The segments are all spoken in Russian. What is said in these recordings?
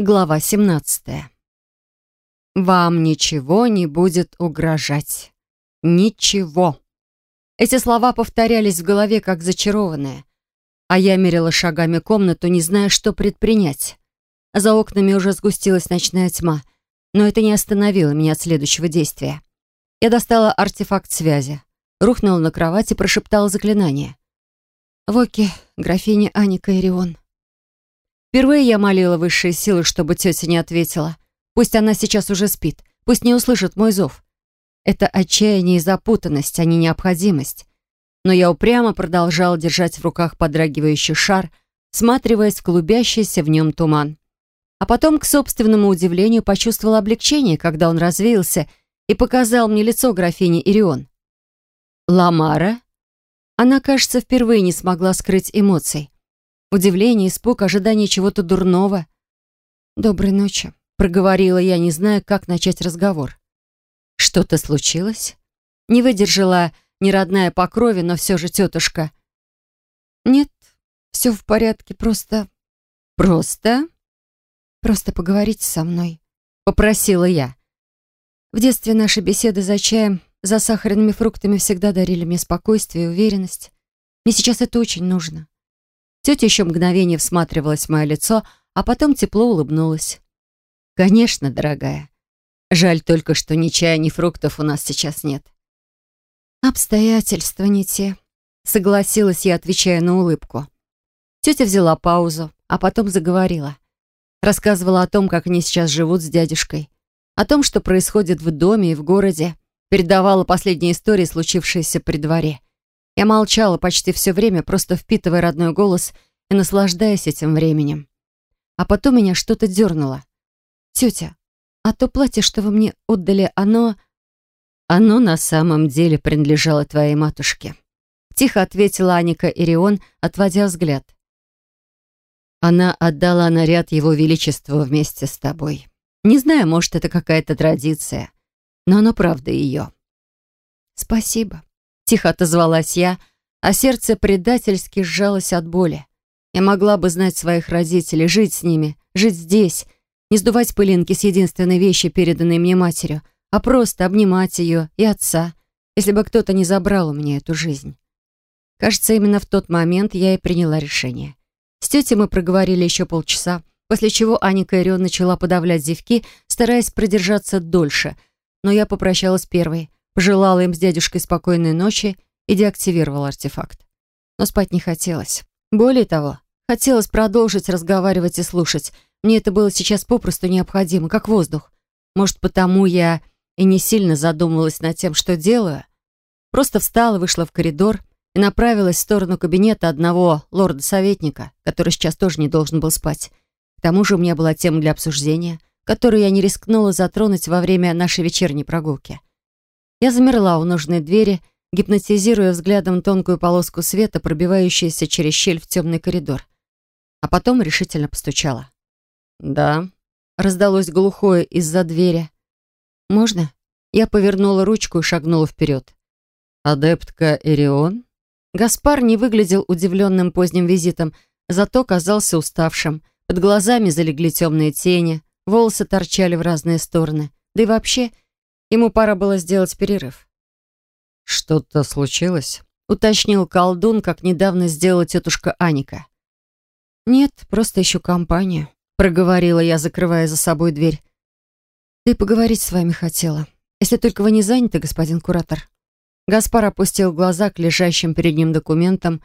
Глава 17. «Вам ничего не будет угрожать. Ничего». Эти слова повторялись в голове, как зачарованные. А я мерила шагами комнату, не зная, что предпринять. За окнами уже сгустилась ночная тьма, но это не остановило меня от следующего действия. Я достала артефакт связи, рухнула на кровать и прошептала заклинание. «Воки, графиня Аника Ирион». Впервые я молила высшие силы, чтобы тетя не ответила. Пусть она сейчас уже спит, пусть не услышит мой зов. Это отчаяние и запутанность, а не необходимость. Но я упрямо продолжала держать в руках подрагивающий шар, всматриваясь в клубящийся в нем туман. А потом, к собственному удивлению, почувствовала облегчение, когда он развеялся и показал мне лицо графини Ирион. «Ламара?» Она, кажется, впервые не смогла скрыть эмоций. Удивление, испуг, ожидание чего-то дурного. «Доброй ночи», — проговорила я, не зная, как начать разговор. «Что-то случилось?» Не выдержала не родная по крови, но все же тетушка. «Нет, все в порядке, просто...» «Просто?» «Просто поговорите со мной», — попросила я. В детстве наши беседы за чаем, за сахарными фруктами всегда дарили мне спокойствие и уверенность. Мне сейчас это очень нужно. Тетя еще мгновение всматривалась в мое лицо, а потом тепло улыбнулась. «Конечно, дорогая. Жаль только, что ни чая, ни фруктов у нас сейчас нет». «Обстоятельства не те», — согласилась я, отвечая на улыбку. Тетя взяла паузу, а потом заговорила. Рассказывала о том, как они сейчас живут с дядюшкой, о том, что происходит в доме и в городе, передавала последние истории, случившиеся при дворе. Я молчала почти все время, просто впитывая родной голос и наслаждаясь этим временем. А потом меня что-то дернуло. «Тетя, а то платье, что вы мне отдали, оно...» «Оно на самом деле принадлежало твоей матушке», — тихо ответила Аника Ирион, отводя взгляд. «Она отдала наряд его величеству вместе с тобой. Не знаю, может, это какая-то традиция, но оно правда ее». «Спасибо», Тихо отозвалась я, а сердце предательски сжалось от боли. Я могла бы знать своих родителей, жить с ними, жить здесь, не сдувать пылинки с единственной вещи, переданной мне матерью, а просто обнимать ее и отца, если бы кто-то не забрал у меня эту жизнь. Кажется, именно в тот момент я и приняла решение. С тетей мы проговорили еще полчаса, после чего Аня Кайрион начала подавлять зевки, стараясь продержаться дольше, но я попрощалась первой — пожелала им с дядюшкой спокойной ночи и деактивировала артефакт. Но спать не хотелось. Более того, хотелось продолжить разговаривать и слушать. Мне это было сейчас попросту необходимо, как воздух. Может, потому я и не сильно задумывалась над тем, что делаю. Просто встала, вышла в коридор и направилась в сторону кабинета одного лорда-советника, который сейчас тоже не должен был спать. К тому же у меня была тема для обсуждения, которую я не рискнула затронуть во время нашей вечерней прогулки. Я замерла у нужной двери, гипнотизируя взглядом тонкую полоску света, пробивающуюся через щель в темный коридор. А потом решительно постучала. «Да», — раздалось глухое из-за двери. «Можно?» Я повернула ручку и шагнула вперед. «Адептка Эрион?» Гаспар не выглядел удивленным поздним визитом, зато казался уставшим. Под глазами залегли темные тени, волосы торчали в разные стороны. Да и вообще, Ему пора было сделать перерыв. «Что-то случилось?» — уточнил колдун, как недавно сделала тетушка Аника. «Нет, просто ищу компанию», — проговорила я, закрывая за собой дверь. «Ты поговорить с вами хотела. Если только вы не заняты, господин куратор». Гаспар опустил глаза к лежащим перед ним документам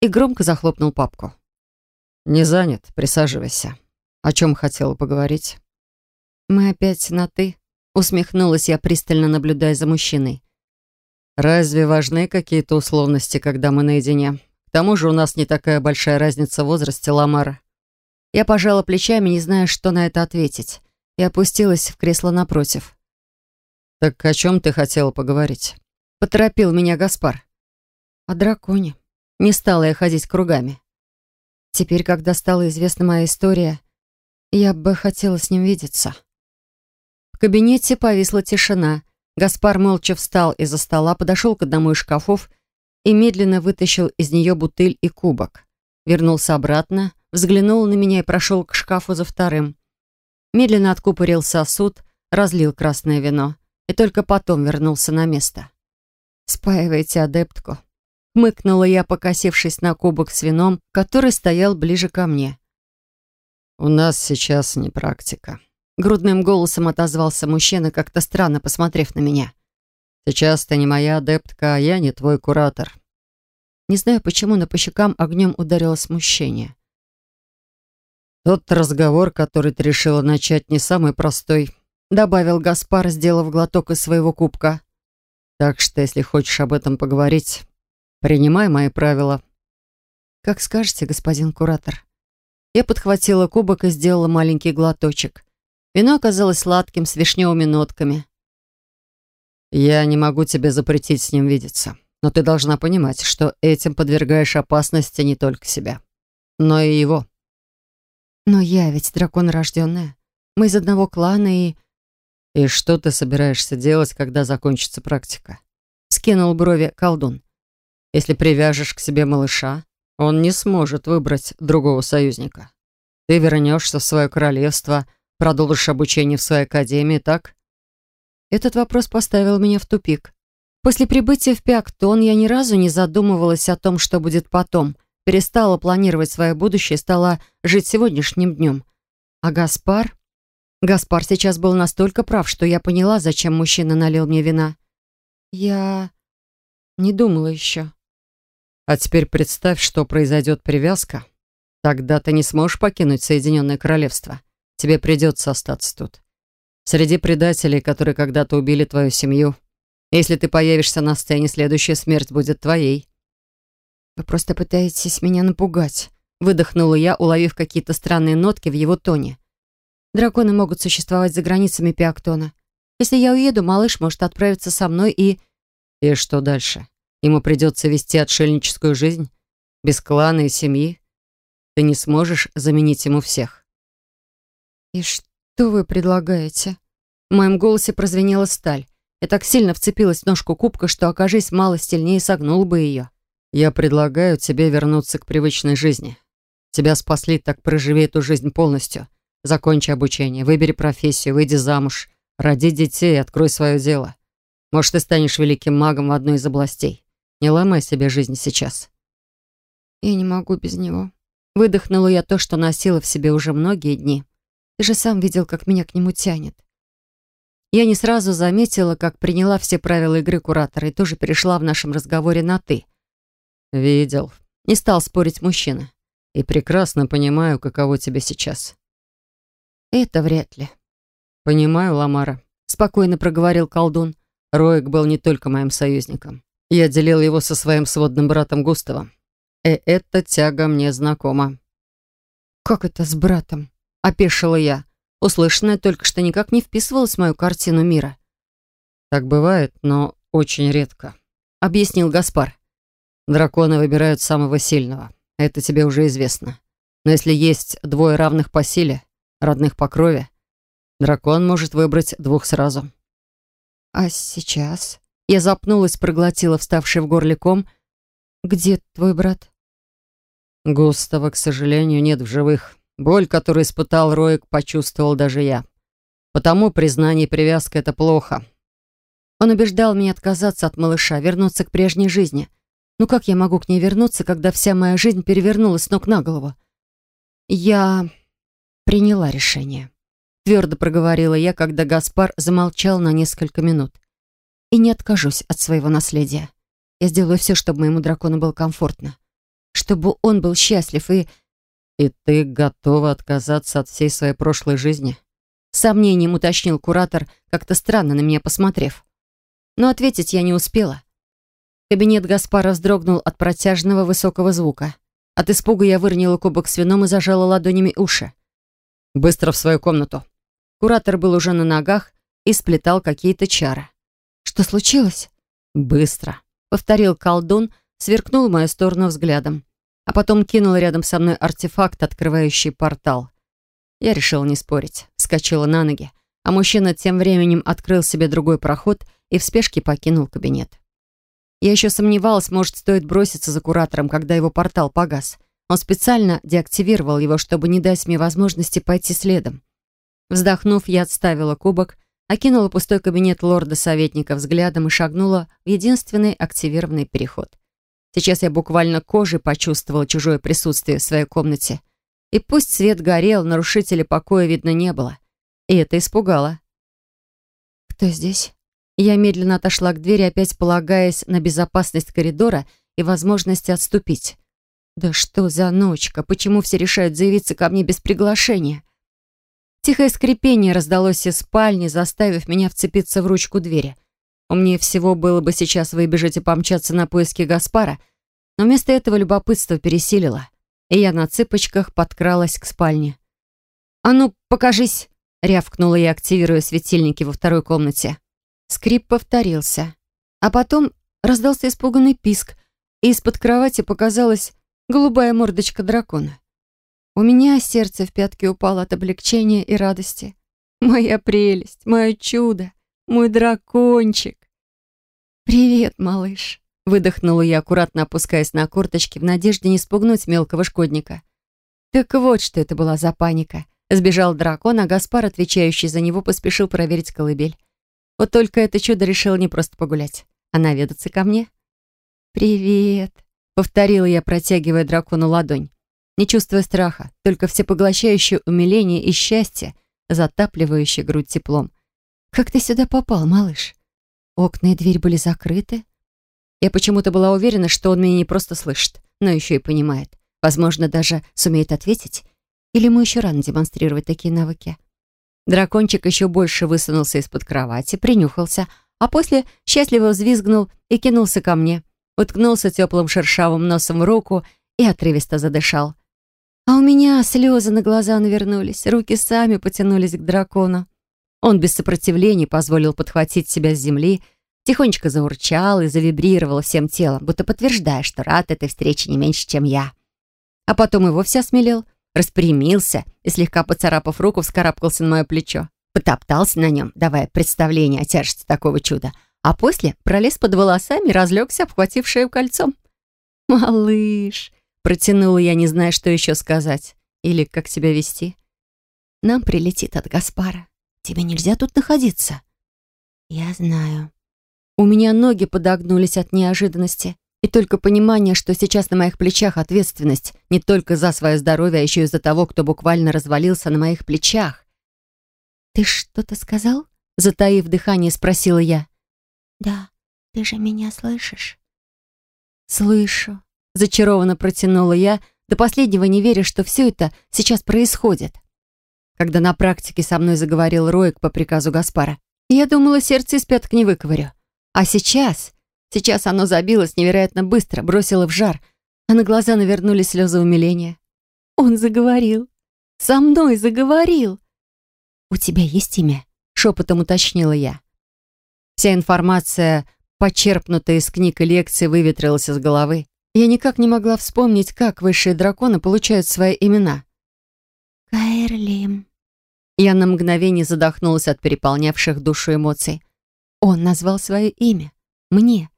и громко захлопнул папку. «Не занят, присаживайся. О чем хотела поговорить?» «Мы опять на «ты», Усмехнулась я, пристально наблюдая за мужчиной. «Разве важны какие-то условности, когда мы наедине? К тому же у нас не такая большая разница в возрасте, Ламара». Я пожала плечами, не зная, что на это ответить, и опустилась в кресло напротив. «Так о чем ты хотела поговорить?» Поторопил меня Гаспар. «О драконе. Не стала я ходить кругами. Теперь, когда стала известна моя история, я бы хотела с ним видеться». В кабинете повисла тишина. Гаспар молча встал из-за стола, подошел к одному из шкафов и медленно вытащил из нее бутыль и кубок. Вернулся обратно, взглянул на меня и прошел к шкафу за вторым. медленно откупорил сосуд, разлил красное вино и только потом вернулся на место. «Спаивайте адептку», — мыкнула я, покосившись на кубок с вином, который стоял ближе ко мне. «У нас сейчас не практика», — грудным голосом отозвался мужчина, как-то странно посмотрев на меня. «Сейчас ты не моя адептка, а я не твой куратор». Не знаю, почему, но по щекам огнем ударило смущение. «Тот разговор, который ты решила начать, не самый простой», — добавил Гаспар, сделав глоток из своего кубка. Так что, если хочешь об этом поговорить, принимай мои правила. Как скажете, господин куратор. Я подхватила кубок и сделала маленький глоточек. Вино оказалось сладким, с вишневыми нотками. Я не могу тебе запретить с ним видеться, но ты должна понимать, что этим подвергаешь опасности не только себя, но и его. Но я ведь дракон рожденная. Мы из одного клана и... «И что ты собираешься делать, когда закончится практика?» Скинул брови колдун. «Если привяжешь к себе малыша, он не сможет выбрать другого союзника. Ты вернешься в свое королевство, продолжишь обучение в своей академии, так?» Этот вопрос поставил меня в тупик. После прибытия в Пиактон я ни разу не задумывалась о том, что будет потом. Перестала планировать свое будущее, стала жить сегодняшним днем. А Гаспар... Гаспар сейчас был настолько прав, что я поняла, зачем мужчина налил мне вина. Я не думала еще. А теперь представь, что произойдет привязка. Тогда ты не сможешь покинуть Соединенное Королевство. Тебе придется остаться тут. Среди предателей, которые когда-то убили твою семью. Если ты появишься на сцене, следующая смерть будет твоей. Вы просто пытаетесь меня напугать. Выдохнула я, уловив какие-то странные нотки в его тоне. Драконы могут существовать за границами Пиактона. Если я уеду, малыш может отправиться со мной и... И что дальше? Ему придется вести отшельническую жизнь? Без клана и семьи? Ты не сможешь заменить ему всех. И что вы предлагаете? В моем голосе прозвенела сталь. Я так сильно вцепилась в ножку кубка, что, окажись, мало сильнее согнул бы ее. Я предлагаю тебе вернуться к привычной жизни. Тебя спасли, так проживи эту жизнь полностью. Закончи обучение, выбери профессию, выйди замуж, роди детей, открой свое дело. Может, ты станешь великим магом в одной из областей. Не ломай себе жизнь сейчас. Я не могу без него. Выдохнула я то, что носила в себе уже многие дни. Ты же сам видел, как меня к нему тянет. Я не сразу заметила, как приняла все правила игры куратора и тоже перешла в нашем разговоре на «ты». «Видел». Не стал спорить мужчина. «И прекрасно понимаю, каково тебе сейчас. Это вряд ли. Понимаю, Ламара. Спокойно проговорил колдун. Роек был не только моим союзником. Я делил его со своим сводным братом Густавом. И эта тяга мне знакома. «Как это с братом?» — опешила я. Услышанное только что никак не вписывалось в мою картину мира. «Так бывает, но очень редко», — объяснил Гаспар. «Драконы выбирают самого сильного. Это тебе уже известно. Но если есть двое равных по силе, родных по крови. Дракон может выбрать двух сразу. А сейчас? Я запнулась, проглотила вставший в горле ком. Где твой брат? Густава, к сожалению, нет в живых. Боль, которую испытал Роик, почувствовал даже я. Потому признание и привязка — это плохо. Он убеждал меня отказаться от малыша, вернуться к прежней жизни. Ну как я могу к ней вернуться, когда вся моя жизнь перевернулась с ног на голову? Я приняла решение. Твердо проговорила я, когда Гаспар замолчал на несколько минут. И не откажусь от своего наследия. Я сделаю все, чтобы моему дракону было комфортно. Чтобы он был счастлив и... И ты готова отказаться от всей своей прошлой жизни? Сомнением уточнил куратор, как-то странно на меня посмотрев. Но ответить я не успела. Кабинет Гаспара вздрогнул от протяжного высокого звука. От испуга я выронила кубок с вином и зажала ладонями уши. Быстро в свою комнату». Куратор был уже на ногах и сплетал какие-то чары. «Что случилось?» «Быстро», — повторил колдун, сверкнул в мою сторону взглядом, а потом кинул рядом со мной артефакт, открывающий портал. Я решила не спорить, скачала на ноги, а мужчина тем временем открыл себе другой проход и в спешке покинул кабинет. Я еще сомневалась, может, стоит броситься за куратором, когда его портал погас — он специально деактивировал его, чтобы не дать мне возможности пойти следом. Вздохнув, я отставила кубок, окинула пустой кабинет лорда-советника взглядом и шагнула в единственный активированный переход. Сейчас я буквально кожей почувствовала чужое присутствие в своей комнате. И пусть свет горел, нарушителя покоя видно не было. И это испугало. «Кто здесь?» Я медленно отошла к двери, опять полагаясь на безопасность коридора и возможность отступить. «Да что за ночка? Почему все решают заявиться ко мне без приглашения?» Тихое скрипение раздалось из спальни, заставив меня вцепиться в ручку двери. Умнее всего было бы сейчас выбежать и помчаться на поиски Гаспара, но вместо этого любопытство пересилило, и я на цыпочках подкралась к спальне. «А ну, покажись!» — рявкнула я, активируя светильники во второй комнате. Скрип повторился. А потом раздался испуганный писк, и из-под кровати показалась голубая мордочка дракона. У меня сердце в пятки упало от облегчения и радости. Моя прелесть, мое чудо, мой дракончик. «Привет, малыш», — выдохнула я, аккуратно опускаясь на корточки в надежде не спугнуть мелкого шкодника. Так вот, что это была за паника. Сбежал дракон, а Гаспар, отвечающий за него, поспешил проверить колыбель. Вот только это чудо решило не просто погулять, а наведаться ко мне. «Привет», — повторила я, протягивая дракону ладонь не чувствуя страха, только всепоглощающее умиление и счастье, затапливающее грудь теплом. «Как ты сюда попал, малыш?» Окна и дверь были закрыты. Я почему-то была уверена, что он меня не просто слышит, но еще и понимает. Возможно, даже сумеет ответить. Или ему еще рано демонстрировать такие навыки. Дракончик еще больше высунулся из-под кровати, принюхался, а после счастливо взвизгнул и кинулся ко мне. Уткнулся теплым шершавым носом в руку и отрывисто задышал. А у меня слезы на глаза навернулись, руки сами потянулись к дракону. Он без сопротивления позволил подхватить себя с земли, тихонечко заурчал и завибрировал всем телом, будто подтверждая, что рад этой встрече не меньше, чем я. А потом и вовсе осмелел, распрямился и, слегка поцарапав руку, вскарабкался на мое плечо. Потоптался на нем, давая представление о тяжести такого чуда, а после пролез под волосами и разлегся, обхватив шею кольцом. «Малыш!» Протянула я, не зная, что еще сказать. Или как себя вести. Нам прилетит от Гаспара. Тебе нельзя тут находиться. Я знаю. У меня ноги подогнулись от неожиданности. И только понимание, что сейчас на моих плечах ответственность не только за свое здоровье, а еще и за того, кто буквально развалился на моих плечах. «Ты что-то сказал?» Затаив дыхание, спросила я. «Да, ты же меня слышишь?» «Слышу», Зачарованно протянула я, до последнего не веря, что все это сейчас происходит. Когда на практике со мной заговорил Роик по приказу Гаспара, я думала, сердце из пяток не выковырю. А сейчас... Сейчас оно забилось невероятно быстро, бросило в жар, а на глаза навернулись слезы умиления. Он заговорил. Со мной заговорил. «У тебя есть имя?» — шепотом уточнила я. Вся информация, почерпнутая из книг и лекций, выветрилась из головы. Я никак не могла вспомнить, как высшие драконы получают свои имена. «Каэрлим». Я на мгновение задохнулась от переполнявших душу эмоций. Он назвал свое имя. Мне.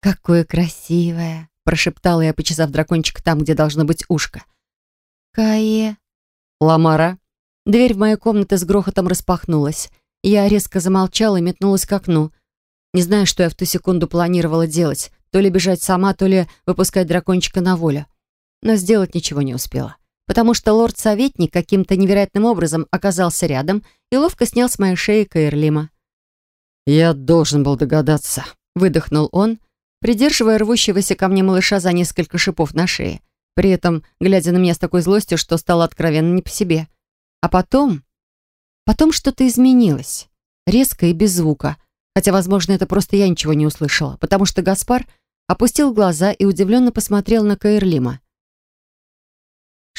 «Какое красивое!» — прошептала я, почесав дракончика там, где должно быть ушко. «Кае...» «Ламара». Дверь в мою комнату с грохотом распахнулась. Я резко замолчала и метнулась к окну. Не знаю, что я в ту секунду планировала делать. То ли бежать сама, то ли выпускать дракончика на волю. Но сделать ничего не успела. Потому что лорд-советник каким-то невероятным образом оказался рядом и ловко снял с моей шеи Каэрлима. «Я должен был догадаться», — выдохнул он, придерживая рвущегося ко мне малыша за несколько шипов на шее, при этом глядя на меня с такой злостью, что стало откровенно не по себе. А потом... Потом что-то изменилось. Резко и без звука. Хотя, возможно, это просто я ничего не услышала, потому что Гаспар опустил глаза и удивленно посмотрел на Каэрлима.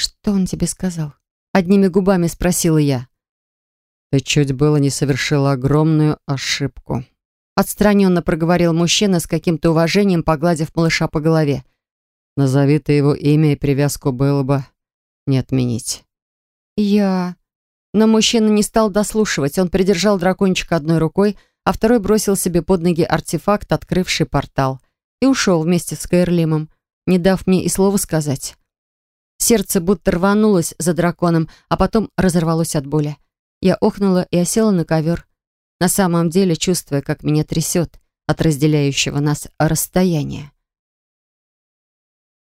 «Что он тебе сказал?» Одними губами спросила я. «Ты чуть было не совершила огромную ошибку», отстраненно проговорил мужчина с каким-то уважением, погладив малыша по голове. «Назови ты его имя, и привязку было бы не отменить». «Я...» Но мужчина не стал дослушивать. Он придержал дракончика одной рукой, а второй бросил себе под ноги артефакт, открывший портал и ушел вместе с Каэрлимом, не дав мне и слова сказать. Сердце будто рванулось за драконом, а потом разорвалось от боли. Я охнула и осела на ковер, на самом деле чувствуя, как меня трясет от разделяющего нас расстояния.